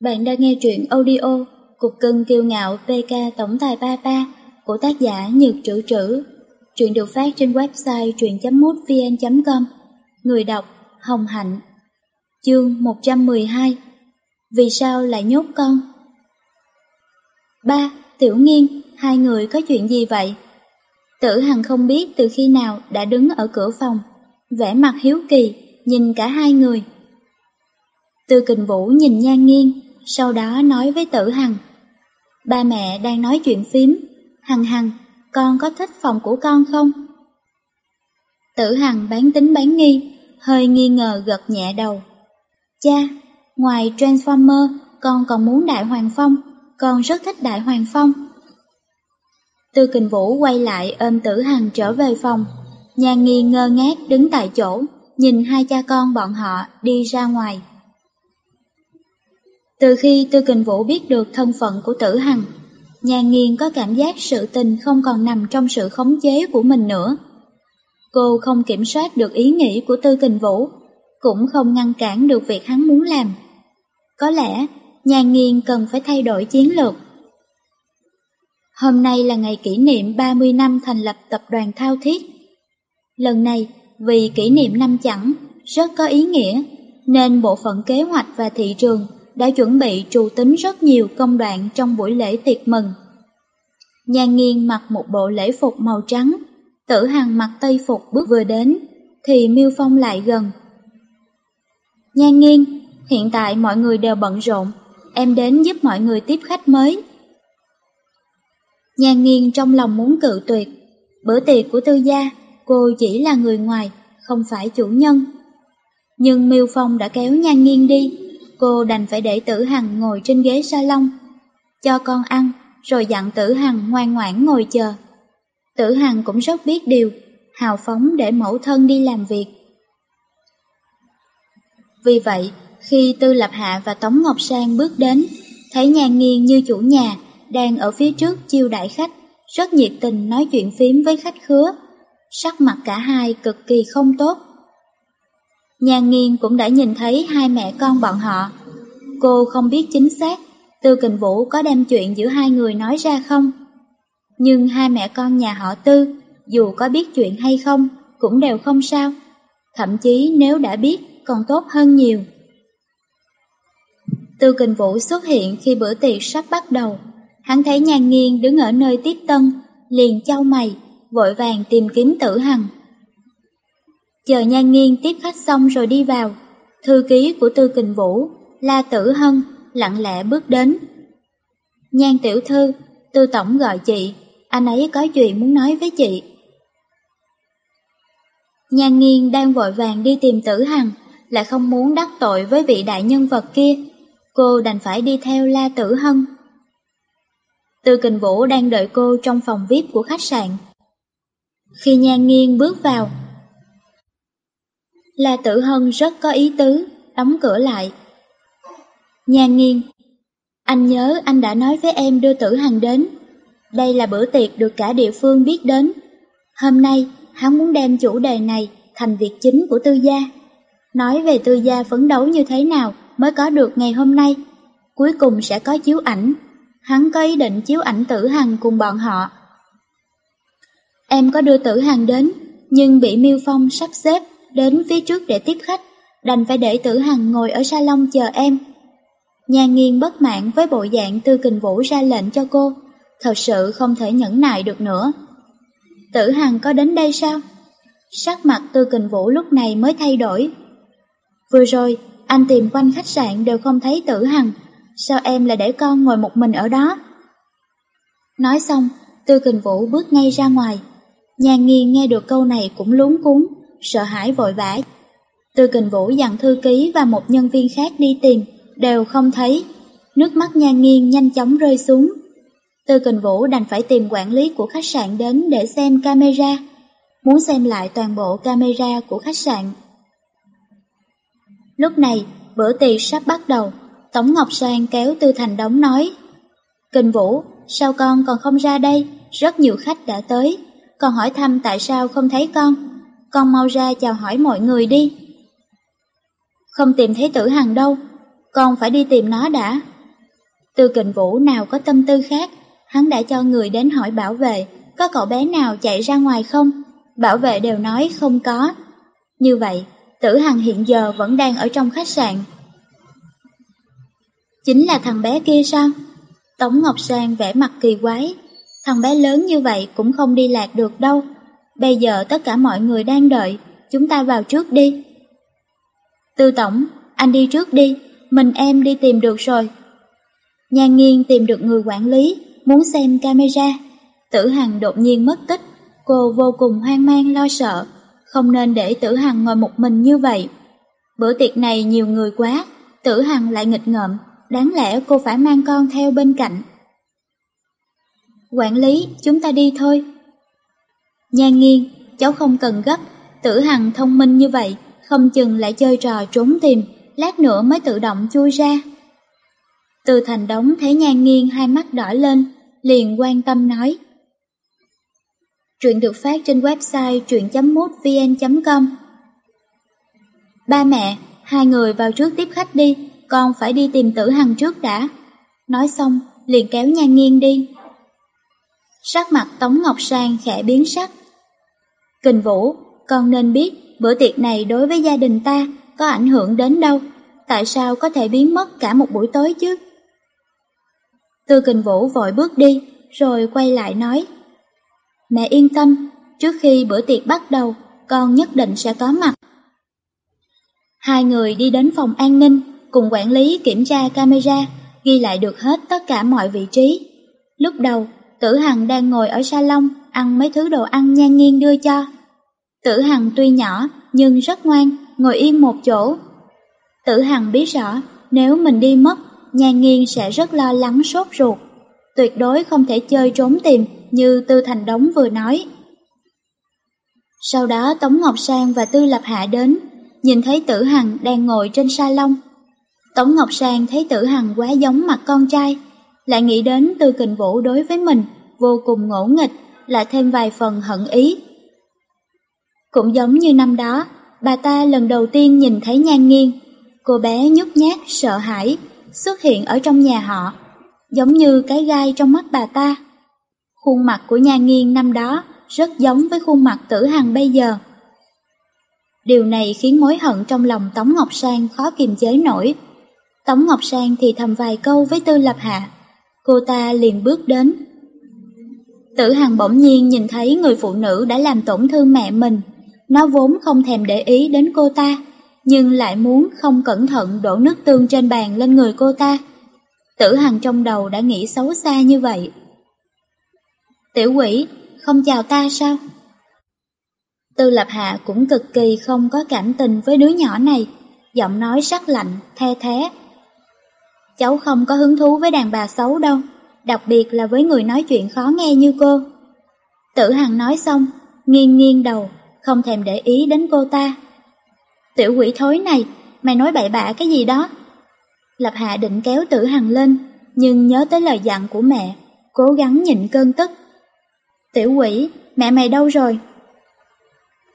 Bạn đang nghe truyện audio Cục cưng kiêu ngạo PK Tổng tài Papa của tác giả Nhược Trữ Trữ. Truyện được phát trên website truyện.mútvn.com Người đọc Hồng Hạnh Chương 112 Vì sao lại nhốt con? Ba, Tiểu Nghiên, hai người có chuyện gì vậy? Tử Hằng không biết từ khi nào đã đứng ở cửa phòng, vẻ mặt hiếu kỳ, nhìn cả hai người. Tư Kình Vũ nhìn Nhan Nghiên, sau đó nói với Tử Hằng. Ba mẹ đang nói chuyện phím, Hằng Hằng, con có thích phòng của con không? Tử Hằng bán tính bán nghi, hơi nghi ngờ gật nhẹ đầu. Cha, ngoài Transformer, con còn muốn Đại Hoàng Phong, con rất thích Đại Hoàng Phong. Tư Kình Vũ quay lại ôm Tử Hằng trở về phòng, nhà nghi ngơ ngác đứng tại chỗ, nhìn hai cha con bọn họ đi ra ngoài. Từ khi Tư Kình Vũ biết được thân phận của Tử Hằng, nhà nghiên có cảm giác sự tình không còn nằm trong sự khống chế của mình nữa. Cô không kiểm soát được ý nghĩ của Tư Kình Vũ, cũng không ngăn cản được việc hắn muốn làm. Có lẽ, nhà nghiên cần phải thay đổi chiến lược. Hôm nay là ngày kỷ niệm 30 năm thành lập tập đoàn Thao Thiết. Lần này, vì kỷ niệm năm chẳng, rất có ý nghĩa, nên bộ phận kế hoạch và thị trường đã chuẩn bị trù tính rất nhiều công đoạn trong buổi lễ tiệc mừng. Nhan nghiên mặc một bộ lễ phục màu trắng, tử hằng mặc tây phục bước vừa đến, thì Miêu Phong lại gần. Nhan nghiên, hiện tại mọi người đều bận rộn, em đến giúp mọi người tiếp khách mới. Nhan nghiên trong lòng muốn cự tuyệt, bữa tiệc của tư gia, cô chỉ là người ngoài, không phải chủ nhân. Nhưng Miêu Phong đã kéo Nhan nghiên đi, cô đành phải để tử hằng ngồi trên ghế salon, cho con ăn, rồi dặn tử hằng ngoan ngoãn ngồi chờ. Tử hằng cũng rất biết điều, hào phóng để mẫu thân đi làm việc. Vì vậy, khi Tư Lập Hạ và Tống Ngọc Sang bước đến, thấy nhàn nghiêng như chủ nhà, đang ở phía trước chiêu đại khách, rất nhiệt tình nói chuyện phím với khách khứa. Sắc mặt cả hai cực kỳ không tốt. Nhan nghiên cũng đã nhìn thấy hai mẹ con bọn họ. Cô không biết chính xác Tư Kình Vũ có đem chuyện giữa hai người nói ra không. Nhưng hai mẹ con nhà họ Tư, dù có biết chuyện hay không, cũng đều không sao. Thậm chí nếu đã biết, còn tốt hơn nhiều. Tư Kình Vũ xuất hiện khi bữa tiệc sắp bắt đầu. Hắn thấy nhan Nghiên đứng ở nơi tiếp tân, liền trao mày, vội vàng tìm kiếm tử hằng. Chờ nhan nghiêng tiếp khách xong rồi đi vào, thư ký của Tư Kình Vũ, La Tử Hân, lặng lẽ bước đến. Nhan tiểu thư, Tư Tổng gọi chị, anh ấy có chuyện muốn nói với chị. Nhan nghiên đang vội vàng đi tìm tử hằng, lại không muốn đắc tội với vị đại nhân vật kia. Cô đành phải đi theo La Tử Hân. Tư Kình Vũ đang đợi cô trong phòng VIP của khách sạn. Khi Nhan Nghiên bước vào, là Tử Hân rất có ý tứ, đóng cửa lại. Nhan nghiêng, anh nhớ anh đã nói với em đưa Tử Hằng đến. Đây là bữa tiệc được cả địa phương biết đến. Hôm nay, hắn muốn đem chủ đề này thành việc chính của tư gia. Nói về tư gia phấn đấu như thế nào mới có được ngày hôm nay. Cuối cùng sẽ có chiếu ảnh. Hắn có ý định chiếu ảnh tử hằng cùng bọn họ. Em có đưa tử hằng đến, nhưng bị Miêu Phong sắp xếp đến phía trước để tiếp khách, đành phải để tử hằng ngồi ở salon chờ em. Nhà nghiên bất mãn với bộ dạng tư kình vũ ra lệnh cho cô, thật sự không thể nhẫn nại được nữa. Tử hằng có đến đây sao? Sắc mặt tư kình vũ lúc này mới thay đổi. Vừa rồi, anh tìm quanh khách sạn đều không thấy tử hằng, sao em lại để con ngồi một mình ở đó? Nói xong, tư kình vũ bước ngay ra ngoài. Nhà nghiên nghe được câu này cũng lún cuốn, sợ hãi vội vã. Tư kình vũ dặn thư ký và một nhân viên khác đi tìm, đều không thấy. Nước mắt nhan nghiêng nhanh chóng rơi xuống. Tư kình vũ đành phải tìm quản lý của khách sạn đến để xem camera, muốn xem lại toàn bộ camera của khách sạn. Lúc này, bữa tiệc sắp bắt đầu, Tống Ngọc Sang kéo Tư Thành Đống nói Kình Vũ, sao con còn không ra đây? Rất nhiều khách đã tới, còn hỏi thăm tại sao không thấy con. Con mau ra chào hỏi mọi người đi. Không tìm thấy tử hằng đâu, con phải đi tìm nó đã. Tư kình vũ nào có tâm tư khác, hắn đã cho người đến hỏi bảo vệ, có cậu bé nào chạy ra ngoài không? Bảo vệ đều nói không có. Như vậy, tử hằng hiện giờ vẫn đang ở trong khách sạn. Chính là thằng bé kia sao? Tống Ngọc Sang vẽ mặt kỳ quái. Thằng bé lớn như vậy cũng không đi lạc được đâu. Bây giờ tất cả mọi người đang đợi, chúng ta vào trước đi. Tư Tổng, anh đi trước đi, mình em đi tìm được rồi. Nhan nghiên tìm được người quản lý, muốn xem camera. Tử Hằng đột nhiên mất tích, cô vô cùng hoang mang lo sợ, không nên để Tử Hằng ngồi một mình như vậy. Bữa tiệc này nhiều người quá, Tử Hằng lại nghịch ngợm, đáng lẽ cô phải mang con theo bên cạnh. Quản lý, chúng ta đi thôi. Nhan nghiêng, cháu không cần gấp, Tử Hằng thông minh như vậy, không chừng lại chơi trò trốn tìm, lát nữa mới tự động chui ra. Từ thành đống thấy nhan nghiêng hai mắt đỏ lên, liền quan tâm nói. Truyện được phát trên website truyện.mútvn.com Ba mẹ, hai người vào trước tiếp khách đi, con phải đi tìm tử hằng trước đã. Nói xong, liền kéo nhan nghiêng đi. Sắc mặt Tống Ngọc Sang khẽ biến sắc. Kình Vũ, con nên biết bữa tiệc này đối với gia đình ta có ảnh hưởng đến đâu, tại sao có thể biến mất cả một buổi tối chứ? Tư Kình Vũ vội bước đi, rồi quay lại nói. Mẹ yên tâm, trước khi bữa tiệc bắt đầu, con nhất định sẽ có mặt. Hai người đi đến phòng an ninh, cùng quản lý kiểm tra camera, ghi lại được hết tất cả mọi vị trí. Lúc đầu, Tử Hằng đang ngồi ở salon, ăn mấy thứ đồ ăn nhan nghiêng đưa cho. Tử Hằng tuy nhỏ, nhưng rất ngoan, ngồi yên một chỗ. Tử Hằng biết rõ, nếu mình đi mất, nhan nghiêng sẽ rất lo lắng sốt ruột. Tuyệt đối không thể chơi trốn tìm như Tư Thành Đống vừa nói. Sau đó Tống Ngọc Sang và Tư Lập Hạ đến, nhìn thấy Tử Hằng đang ngồi trên salon. Tống Ngọc Sang thấy Tử Hằng quá giống mặt con trai, lại nghĩ đến Tư Kình Vũ đối với mình vô cùng ngỗ nghịch, lại thêm vài phần hận ý. Cũng giống như năm đó, bà ta lần đầu tiên nhìn thấy nhan nghiêng, cô bé nhút nhát, sợ hãi, xuất hiện ở trong nhà họ, giống như cái gai trong mắt bà ta. Khuôn mặt của nhan nghiêng năm đó rất giống với khuôn mặt tử hằng bây giờ. Điều này khiến mối hận trong lòng Tống Ngọc Sang khó kiềm chế nổi. Tống Ngọc Sang thì thầm vài câu với Tư Lập Hạ. Cô ta liền bước đến. Tử Hằng bỗng nhiên nhìn thấy người phụ nữ đã làm tổn thương mẹ mình. Nó vốn không thèm để ý đến cô ta, nhưng lại muốn không cẩn thận đổ nước tương trên bàn lên người cô ta. Tử Hằng trong đầu đã nghĩ xấu xa như vậy. Tiểu quỷ, không chào ta sao? Tư Lập Hạ cũng cực kỳ không có cảm tình với đứa nhỏ này, giọng nói sắc lạnh, the thế. Cháu không có hứng thú với đàn bà xấu đâu, đặc biệt là với người nói chuyện khó nghe như cô. Tử Hằng nói xong, nghiêng nghiêng đầu, không thèm để ý đến cô ta. Tiểu quỷ thối này, mày nói bậy bạ cái gì đó? Lập Hạ định kéo Tử Hằng lên, nhưng nhớ tới lời dặn của mẹ, cố gắng nhịn cơn tức. Tiểu quỷ, mẹ mày đâu rồi?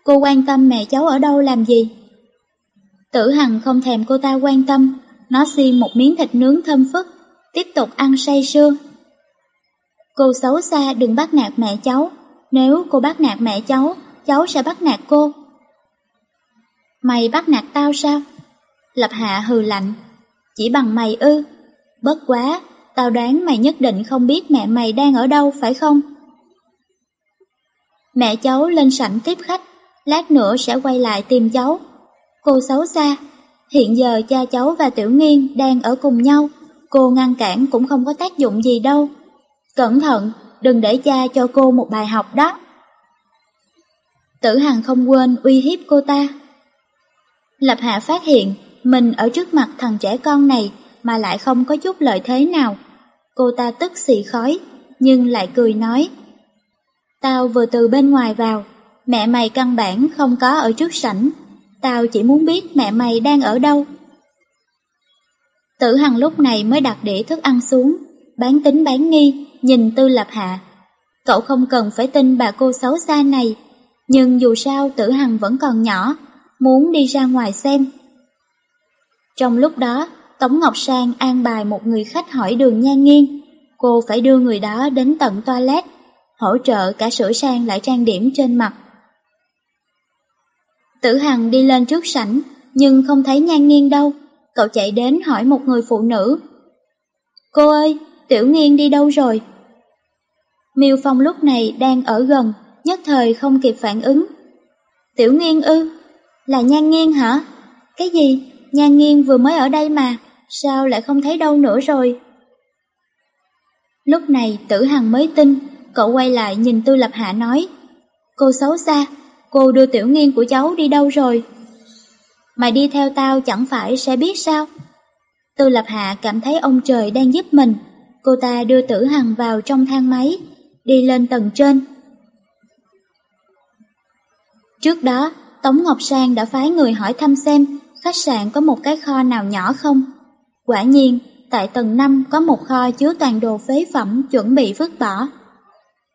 Cô quan tâm mẹ cháu ở đâu làm gì? Tử Hằng không thèm cô ta quan tâm, nó xiên một miếng thịt nướng thơm phức, tiếp tục ăn say sưa. Cô xấu xa đừng bắt nạt mẹ cháu, nếu cô bắt nạt mẹ cháu, cháu sẽ bắt nạt cô. Mày bắt nạt tao sao? Lập Hạ hừ lạnh, chỉ bằng mày ư, bất quá, tao đoán mày nhất định không biết mẹ mày đang ở đâu phải không? Mẹ cháu lên sảnh tiếp khách, lát nữa sẽ quay lại tìm cháu. Cô xấu xa, hiện giờ cha cháu và Tiểu Nghiên đang ở cùng nhau, cô ngăn cản cũng không có tác dụng gì đâu. Cẩn thận, đừng để cha cho cô một bài học đó. Tử Hằng không quên uy hiếp cô ta. Lập Hạ phát hiện mình ở trước mặt thằng trẻ con này mà lại không có chút lợi thế nào. Cô ta tức xì khói, nhưng lại cười nói. Tao vừa từ bên ngoài vào, mẹ mày căn bản không có ở trước sảnh. Tao chỉ muốn biết mẹ mày đang ở đâu. Tử Hằng lúc này mới đặt đĩa thức ăn xuống, bán tính bán nghi, nhìn Tư Lập Hạ. Cậu không cần phải tin bà cô xấu xa này, nhưng dù sao Tử Hằng vẫn còn nhỏ, muốn đi ra ngoài xem. Trong lúc đó, Tống Ngọc Sang an bài một người khách hỏi đường nhan nghiêng. Cô phải đưa người đó đến tận toilet, hỗ trợ cả sửa sang lại trang điểm trên mặt. Tử Hằng đi lên trước sảnh, nhưng không thấy nhan nghiêng đâu. Cậu chạy đến hỏi một người phụ nữ. Cô ơi, Tiểu Nghiên đi đâu rồi? Miêu Phong lúc này đang ở gần, nhất thời không kịp phản ứng. Tiểu Nghiên ư? Là Nhan Nghiên hả? Cái gì? Nhan Nghiên vừa mới ở đây mà, sao lại không thấy đâu nữa rồi? Lúc này Tử Hằng mới tin, cậu quay lại nhìn Tư Lập Hạ nói. Cô xấu xa, cô đưa Tiểu Nghiên của cháu đi đâu rồi? Mày đi theo tao chẳng phải sẽ biết sao? Tư Lập Hạ cảm thấy ông trời đang giúp mình. Cô ta đưa Tử Hằng vào trong thang máy, đi lên tầng trên. Trước đó, Tống Ngọc Sang đã phái người hỏi thăm xem khách sạn có một cái kho nào nhỏ không. Quả nhiên, tại tầng 5 có một kho chứa toàn đồ phế phẩm chuẩn bị vứt bỏ.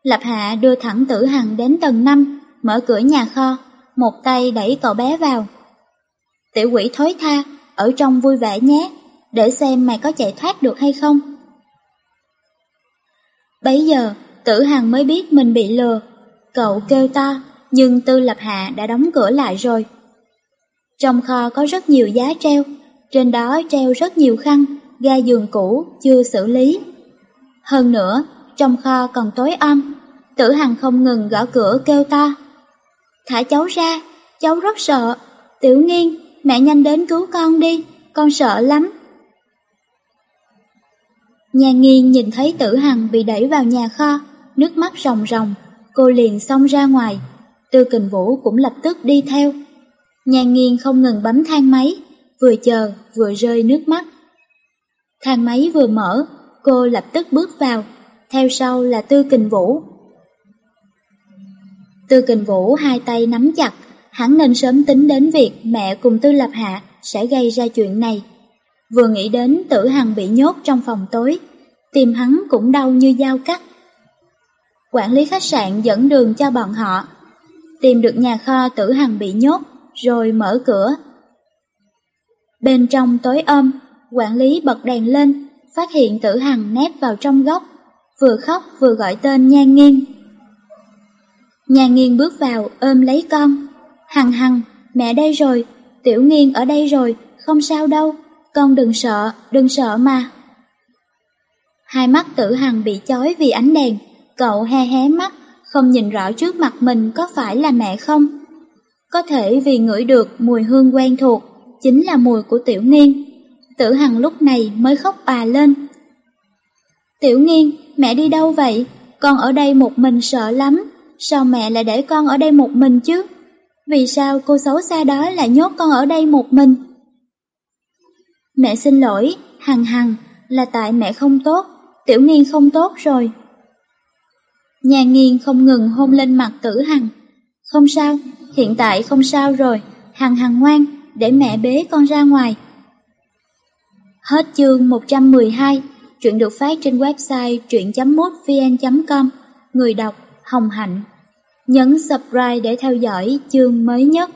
Lập Hạ đưa thẳng Tử Hằng đến tầng 5, mở cửa nhà kho, một tay đẩy cậu bé vào. Tiểu quỷ thối tha, ở trong vui vẻ nhé, để xem mày có chạy thoát được hay không. Bấy giờ, Tử Hằng mới biết mình bị lừa. Cậu kêu to, nhưng Tư Lập Hạ đã đóng cửa lại rồi. Trong kho có rất nhiều giá treo, trên đó treo rất nhiều khăn, ga giường cũ chưa xử lý. Hơn nữa, trong kho còn tối om, Tử Hằng không ngừng gõ cửa kêu to. Thả cháu ra, cháu rất sợ. Tiểu nghiên, mẹ nhanh đến cứu con đi, con sợ lắm. Nhà nghiên nhìn thấy tử hằng bị đẩy vào nhà kho, nước mắt ròng ròng, cô liền xông ra ngoài. Tư kình vũ cũng lập tức đi theo. Nhà nghiên không ngừng bấm thang máy, vừa chờ vừa rơi nước mắt. Thang máy vừa mở, cô lập tức bước vào, theo sau là Tư Kình Vũ. Tư Kình Vũ hai tay nắm chặt, hắn nên sớm tính đến việc mẹ cùng Tư Lập Hạ sẽ gây ra chuyện này. Vừa nghĩ đến tử hằng bị nhốt trong phòng tối, tim hắn cũng đau như dao cắt. Quản lý khách sạn dẫn đường cho bọn họ, tìm được nhà kho tử hằng bị nhốt, rồi mở cửa. Bên trong tối âm, quản lý bật đèn lên, phát hiện tử hằng nép vào trong góc, vừa khóc vừa gọi tên Nhan nghiêng nhà Nghiên bước vào ôm lấy con, Hằng hằng, mẹ đây rồi, tiểu nghiên ở đây rồi, không sao đâu, con đừng sợ, đừng sợ mà. Hai mắt tử hằng bị chói vì ánh đèn, cậu he hé mắt, không nhìn rõ trước mặt mình có phải là mẹ không. Có thể vì ngửi được mùi hương quen thuộc, chính là mùi của tiểu nghiên. Tử hằng lúc này mới khóc bà lên. Tiểu nghiên, mẹ đi đâu vậy? Con ở đây một mình sợ lắm, sao mẹ lại để con ở đây một mình chứ? Vì sao cô xấu xa đó lại nhốt con ở đây một mình? Mẹ xin lỗi, Hằng Hằng, là tại mẹ không tốt, Tiểu Nghiên không tốt rồi. Nhà Nghiên không ngừng hôn lên mặt Tử Hằng. Không sao, hiện tại không sao rồi, Hằng Hằng ngoan, để mẹ bế con ra ngoài. Hết chương 112, chuyện được phát trên website truyện.mútvn.com, người đọc Hồng Hạnh. Nhấn subscribe để theo dõi chương mới nhất.